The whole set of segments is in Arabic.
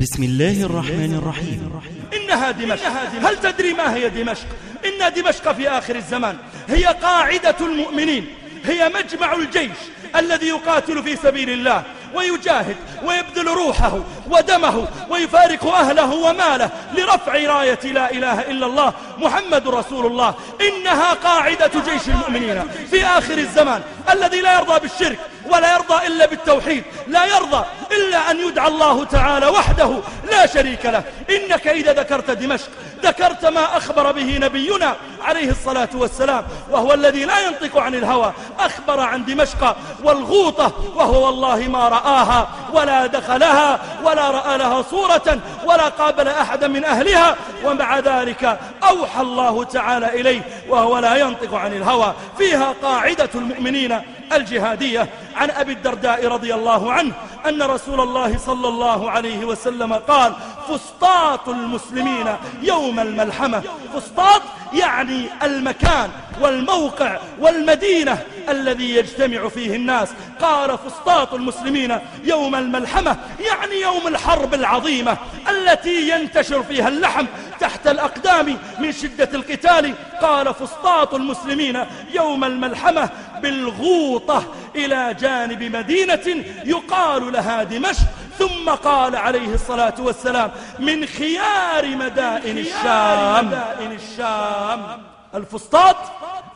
بسم الله الرحمن الرحيم. إنها دمشق. هل تدري ما هي دمشق؟ إن دمشق في آخر الزمان هي قاعدة المؤمنين هي مجمع الجيش الذي يقاتل في سبيل الله ويجاهد ويبذل روحه ودمه ويفارق أهله وماله لرفع راية لا إله إلا الله محمد رسول الله. إنها قاعدة جيش المؤمنين في آخر الزمان الذي لا يرضى بالشرك ولا يرضى إلا بالتوحيد لا يرضى إلا أن يدعى الله تعالى وحده لا شريك له. إنك إذا ذكرت دمشق ذكرت ما أخبر به نبينا عليه الصلاة والسلام وهو الذي لا ينطق عن الهوى أخبر عن دمشق والغوطة وهو والله ما رآها ولا دخلها ولا رأى لها صورة ولا قابل أحدا من أهلها ومع ذلك أوحى الله تعالى إليه وهو لا ينطق عن الهوى. فيها قاعدة المؤمنين الجهادية. عن أبي الدرداء رضي الله عنه أن رسول الله صلى الله عليه وسلم قال فسطاط المسلمين يوم الملحمة. فسطاط يعني المكان والموقع والمدينة الذي يجتمع فيه الناس. قال فسطاط المسلمين يوم الملحمة يعني يوم الحرب العظيمة التي ينتشر فيها اللحم تحت الأقدام من شدة القتال. قال فسطاط المسلمين يوم الملحمة بالغوطة إلى جانب مدينة يقال لها دمشق ثم قال عليه الصلاة والسلام من خيار مدائن الشام, مدائن الشام. الفسطاط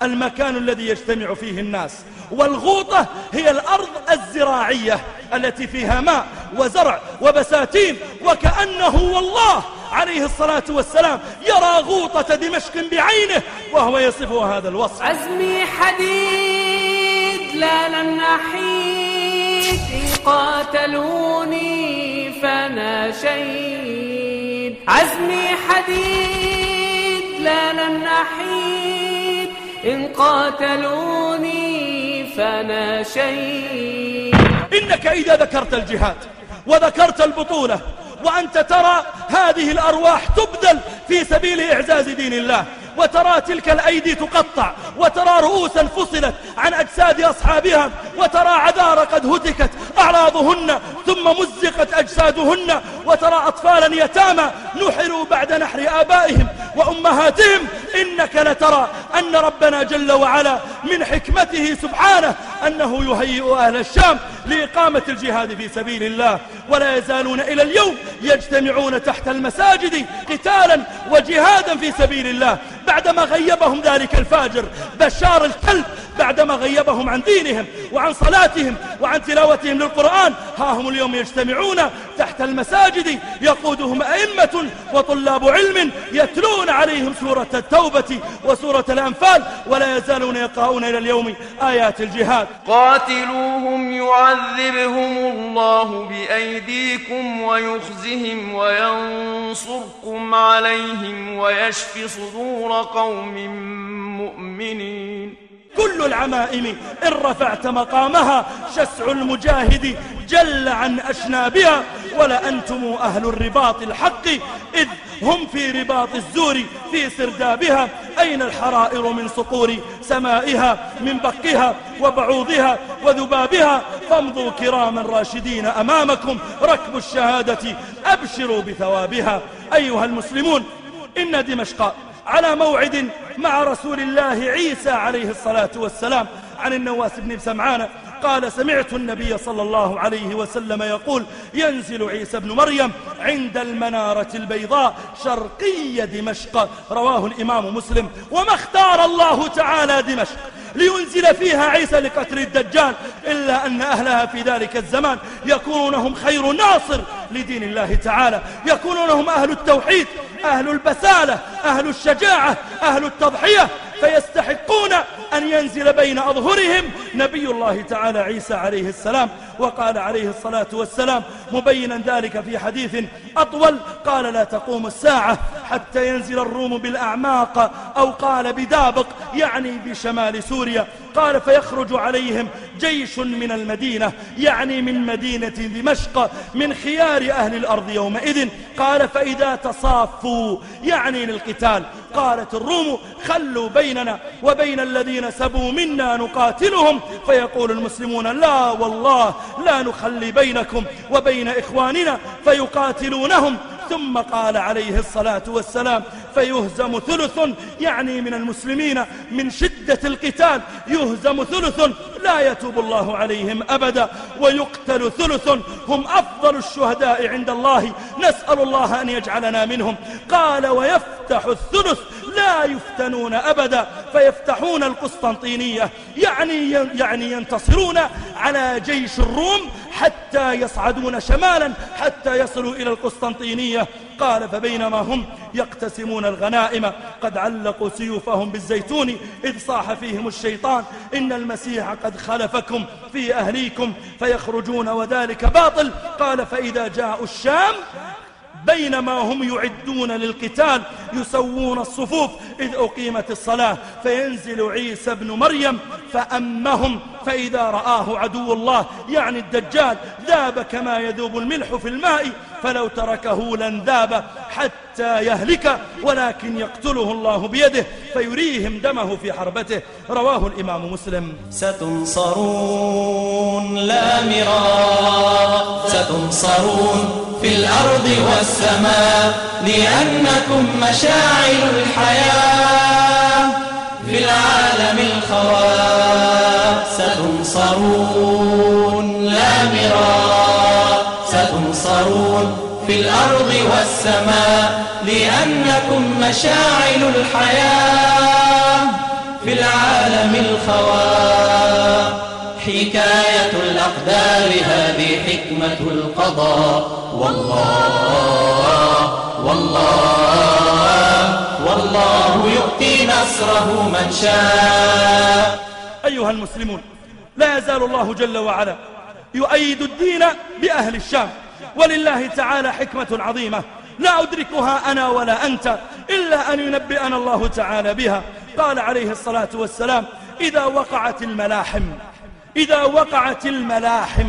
المكان الذي يجتمع فيه الناس والغوطة هي الأرض الزراعية التي فيها ماء وزرع وبساتين وكأنه والله عليه الصلاة والسلام يرى غوطة دمشق بعينه وهو يصفه هذا الوصف. عزمي حديد لا لن أحيد قاتلوني فأنا شهيد أحيد إن قاتلوني فأنا شهيد. إنك إذا ذكرت الجهاد وذكرت البطولة وأنت ترى هذه الأرواح تبذل في سبيل إعزاز دين الله وترى تلك الأيدي تقطع وترى رؤوسا فصلت عن أجساد أصحابها وترى عذار قد هتكت أعراضهن ثم مزقت أجسادهن وترى أطفالا يتامى نحروا بعد نحر آبائهم وأمهاتهم إنك لترى أن ربنا جل وعلا من حكمته سبحانه أنه يهيئ أهل الشام لإقامة الجهاد في سبيل الله. ولا يزالون إلى اليوم يجتمعون تحت المساجد قتالا وجهادا في سبيل الله. بعدما غيبهم ذلك الفاجر بشار الكلب بعدما غيبهم عن دينهم وعن صلاتهم وعن تلاوتهم للقرآن ها هم اليوم يجتمعون تحت المساجد يقودهم أئمة وطلاب علم يتلون عليهم سورة التوبة وسورة الأنفال ولا يزالون يقرؤون إلى اليوم آيات الجهاد. قاتلوهم يعذبهم الله بأيديكم ويخزهم وينصركم عليهم ويشف صدور قوم مؤمنين. كل العمائم إن رفعت مقامها شسع المجاهد جل عن أشنابها ولأنتم أهل الرباط الحق إذ هم في رباط الزور في سردابها. أين الحرائر من صقور سمائها من بقها وبعوضها وذبابها؟ فامضوا كراما راشدين أمامكم. ركب الشهادة أبشروا بثوابها. أيها المسلمون إن دمشق على موعد مع رسول الله عيسى عليه الصلاة والسلام عن النواس بن سمعان. قال سمعت النبي صلى الله عليه وسلم يقول ينزل عيسى بن مريم عند المنارة البيضاء شرقي دمشق. رواه الإمام مسلم وما اختار الله تعالى دمشق لينزل فيها عيسى لقتل الدجال إلا أن أهلها في ذلك الزمان يكونون هم خير ناصر لدين الله تعالى يكونون هم أهل التوحيد أهل البسالة أهل الشجاعة أهل التضحية فيستحقون أن ينزل بين أظهرهم نبي الله تعالى عيسى عليه السلام وقال عليه الصلاة والسلام مبينا ذلك في حديث أطول قال لا تقوم الساعة حتى ينزل الروم بالأعماق أو قال بدابق يعني بشمال سوريا قال فيخرج عليهم جيش من المدينة يعني من مدينة دمشق من خيار أهل الأرض يومئذ قال فإذا تصافوا يعني للقتال قالت الروم خلوا بيننا وبين الذين سبوا منا نقاتلهم. فيقول المسلمون لا والله لا نخلي بينكم وبين إخواننا فيقاتلونهم. ثم قال عليه الصلاة والسلام فيهزم ثلث يعني من المسلمين من شدة القتال يهزم ثلث لا يتوب الله عليهم أبدا ويقتل ثلث هم أفضل الشهداء عند الله نسأل الله أن يجعلنا منهم. قال ويفتح الثلث لا يفتنون أبدا فيفتحون القسطنطينية يعني يعني ينتصرون على جيش الروم حتى يصعدون شمالا حتى يصلوا إلى القسطنطينية. قال فبينما هم يقتسمون الغنائم قد علقوا سيوفهم بالزيتون إذ صاح فيهم الشيطان إن المسيح قد خلفكم في أهليكم فيخرجون وذلك باطل قال فإذا جاءوا الشام بينما هم يعدون للقتال يسوون الصفوف إذ أقيمت الصلاة فينزل عيسى بن مريم فأمهم فإذا رآه عدو الله يعني الدجال ذاب كما يذوب الملح في الماء فلو تركه لنذاب حتى يهلك ولكن يقتله الله بيده فيريهم دمه في حربته. رواه الإمام مسلم. ستنصرون لا مراء ستنصرون في الأرض والسماء لأنكم مشاعر الحياة. في الأرض والسماء لأنكم مشاعل الحياة في العالم الخواء. حكاية الأقدار هذه حكمة القضاء. والله والله والله يؤتي نصره من شاء. أيها المسلمون لا يزال الله جل وعلا يؤيد الدين بأهل الشام. ولله تعالى حكمة عظيمة. لا أدركها أنا ولا أنت إلا أن ينبئنا الله تعالى بها. قال عليه الصلاة والسلام إذا وقعت الملاحم إذا وقعت الملاحم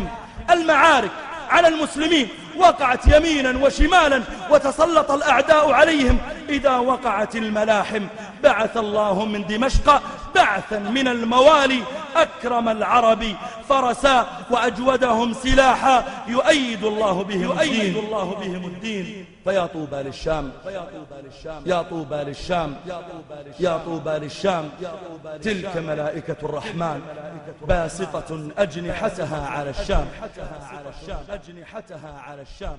المعارك على المسلمين وقعت يمينا وشمالا وتسلط الأعداء عليهم إذا وقعت الملاحم بعث الله من دمشق بعثا من الموالي أكرم العرب فرسا وأجودهم سلاحا يؤيد الله بهم يؤيد الله بهم الدين. فيا طوبى للشام. يا طوبى للشام. يا طوبى للشام. تلك ملائكة الرحمن. باسطة أجنحتها على الشام أجنحتها على الشام.